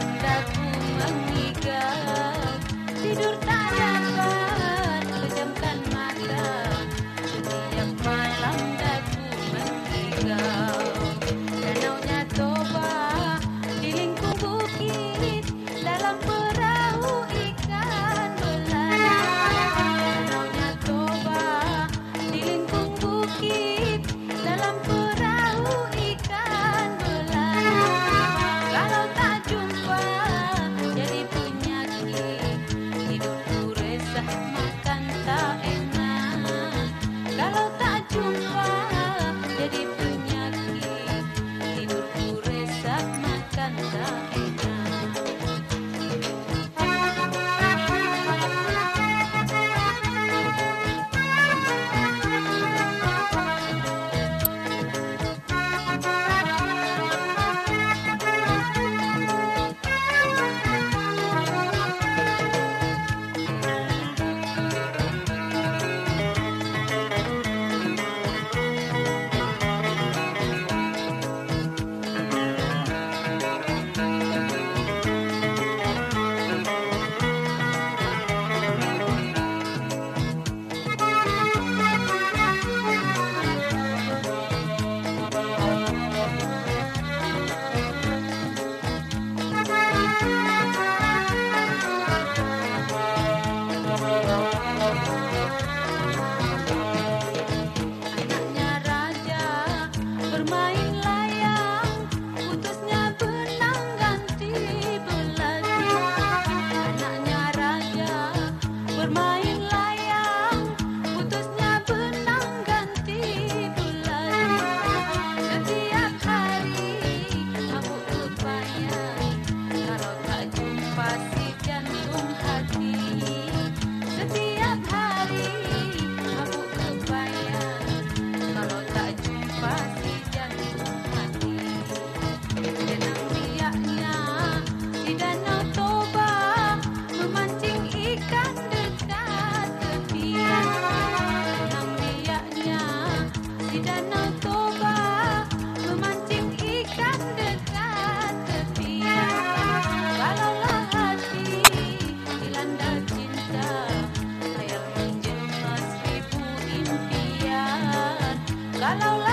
Ratu mengigau Tidur tara. la la la.